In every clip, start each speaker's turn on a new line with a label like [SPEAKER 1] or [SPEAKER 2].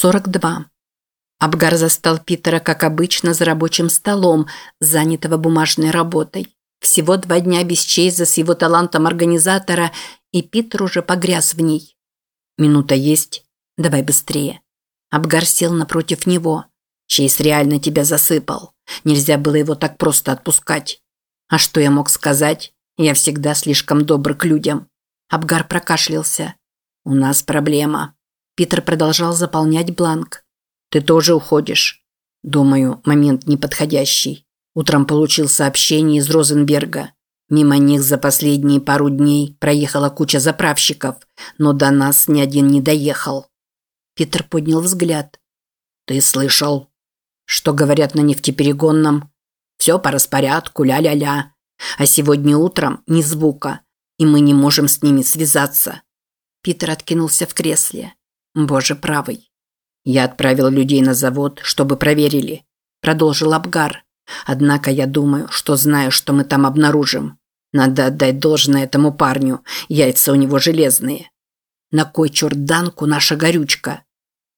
[SPEAKER 1] 42. Абгар застал Питера, как обычно, за рабочим столом, занятого бумажной работой. Всего два дня без Чейза с его талантом организатора, и Питер уже погряз в ней. «Минута есть? Давай быстрее». Абгар сел напротив него. Чейз реально тебя засыпал. Нельзя было его так просто отпускать. А что я мог сказать? Я всегда слишком добр к людям. Абгар прокашлялся. У нас проблема. Питер продолжал заполнять бланк. Ты тоже уходишь? Думаю, момент неподходящий. Утром получил сообщение из Розенберга. Мимо них за последние пару дней проехала куча заправщиков, но до нас ни один не доехал. Питер поднял взгляд. Ты слышал? Что говорят на нефтеперегонном? Все по распорядку, ля-ля-ля. А сегодня утром ни звука, и мы не можем с ними связаться. Питер откинулся в кресле. Боже правый. Я отправил людей на завод, чтобы проверили. Продолжил Абгар. Однако я думаю, что знаю, что мы там обнаружим. Надо отдать должное этому парню. Яйца у него железные. На кой черт Данку наша горючка?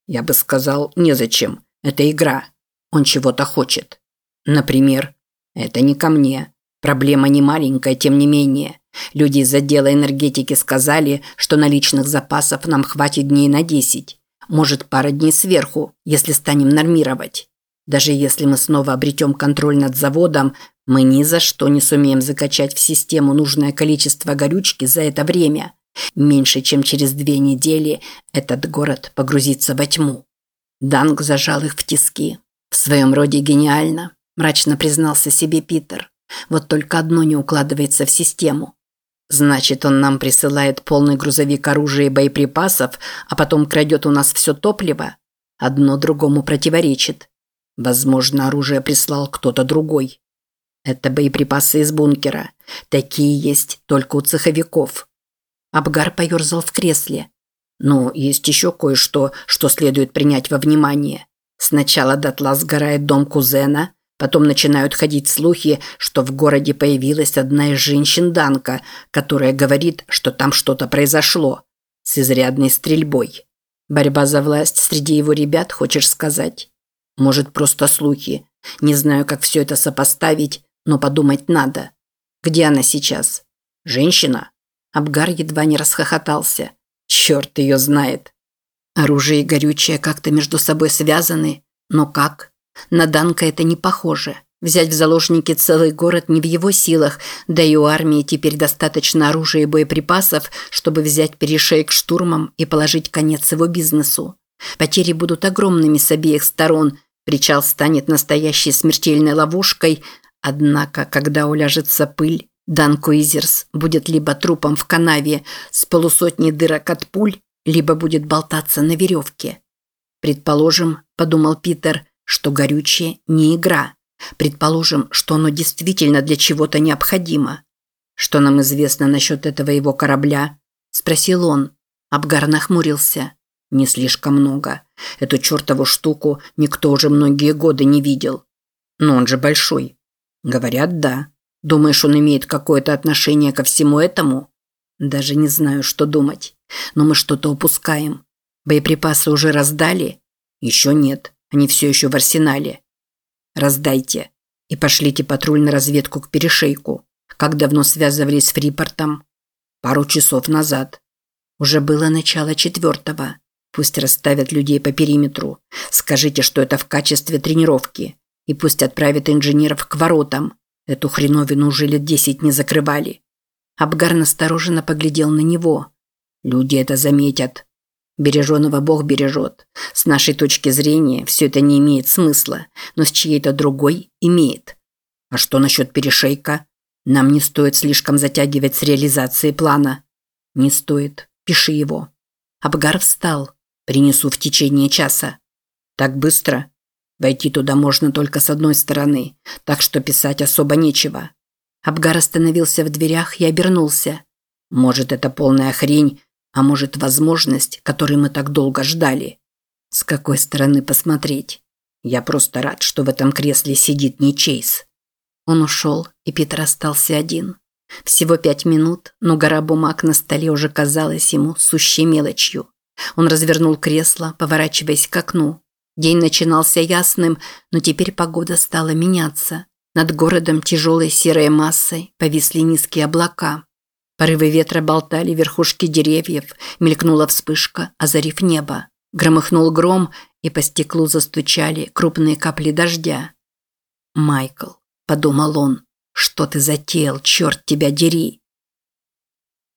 [SPEAKER 1] Я бы сказал, незачем. Это игра. Он чего-то хочет. Например, это не ко мне. Проблема не маленькая, тем не менее. Люди из отдела энергетики сказали, что наличных запасов нам хватит дней на 10. Может, пара дней сверху, если станем нормировать. Даже если мы снова обретем контроль над заводом, мы ни за что не сумеем закачать в систему нужное количество горючки за это время. Меньше чем через две недели этот город погрузится во тьму. Данг зажал их в тиски. В своем роде гениально, мрачно признался себе Питер. Вот только одно не укладывается в систему. Значит, он нам присылает полный грузовик оружия и боеприпасов, а потом крадет у нас все топливо? Одно другому противоречит. Возможно, оружие прислал кто-то другой. Это боеприпасы из бункера. Такие есть только у цеховиков. Абгар поерзал в кресле. Ну, есть еще кое-что, что следует принять во внимание. Сначала дотла сгорает дом кузена, потом начинают ходить слухи, что в городе появилась одна из женщин Данка, которая говорит, что там что-то произошло. С изрядной стрельбой. Борьба за власть среди его ребят, хочешь сказать? Может, просто слухи. Не знаю, как все это сопоставить, но подумать надо. Где она сейчас? Женщина? Абгар едва не расхохотался. Черт ее знает. Оружие и горючее как-то между собой связаны, но как? На Данка это не похоже. Взять в заложники целый город не в его силах, да и у армии теперь достаточно оружия и боеприпасов, чтобы взять перешейк штурмом и положить конец его бизнесу. Потери будут огромными с обеих сторон, причал станет настоящей смертельной ловушкой, однако, когда уляжется пыль, Дан Куизерс будет либо трупом в канаве с полусотней дырок от пуль, либо будет болтаться на веревке. Предположим, подумал Питер, что горючее не игра. Предположим, что оно действительно для чего-то необходимо. Что нам известно насчет этого его корабля? Спросил он. Абгар нахмурился. Не слишком много. Эту чертову штуку никто уже многие годы не видел. Но он же большой. Говорят, да. Думаешь, он имеет какое-то отношение ко всему этому? Даже не знаю, что думать. Но мы что-то упускаем. Боеприпасы уже раздали? Еще нет. Они все еще в арсенале. Раздайте. И пошлите патруль на разведку к перешейку. Как давно связывались с Фрипортом? Пару часов назад. Уже было начало четвертого. Пусть расставят людей по периметру. Скажите, что это в качестве тренировки. И пусть отправят инженеров к воротам. Эту хреновину уже лет десять не закрывали. Абгар настороженно поглядел на него. Люди это заметят. Береженого Бог бережет. С нашей точки зрения все это не имеет смысла, но с чьей-то другой имеет. А что насчет перешейка? Нам не стоит слишком затягивать с реализацией плана. Не стоит. Пиши его. Абгар встал. Принесу в течение часа. Так быстро? Войти туда можно только с одной стороны, так что писать особо нечего. Абгар остановился в дверях и обернулся. Может, это полная хрень, а может, возможность, которой мы так долго ждали. С какой стороны посмотреть? Я просто рад, что в этом кресле сидит не Чейз. Он ушел, и Питер остался один. Всего пять минут, но гора бумаг на столе уже казалась ему сущей мелочью. Он развернул кресло, поворачиваясь к окну. День начинался ясным, но теперь погода стала меняться. Над городом тяжелой серой массой повисли низкие облака. Порывы ветра болтали верхушки деревьев, мелькнула вспышка, озарив небо. Громыхнул гром, и по стеклу застучали крупные капли дождя. «Майкл», – подумал он, – «что ты затеял, черт тебя дери?»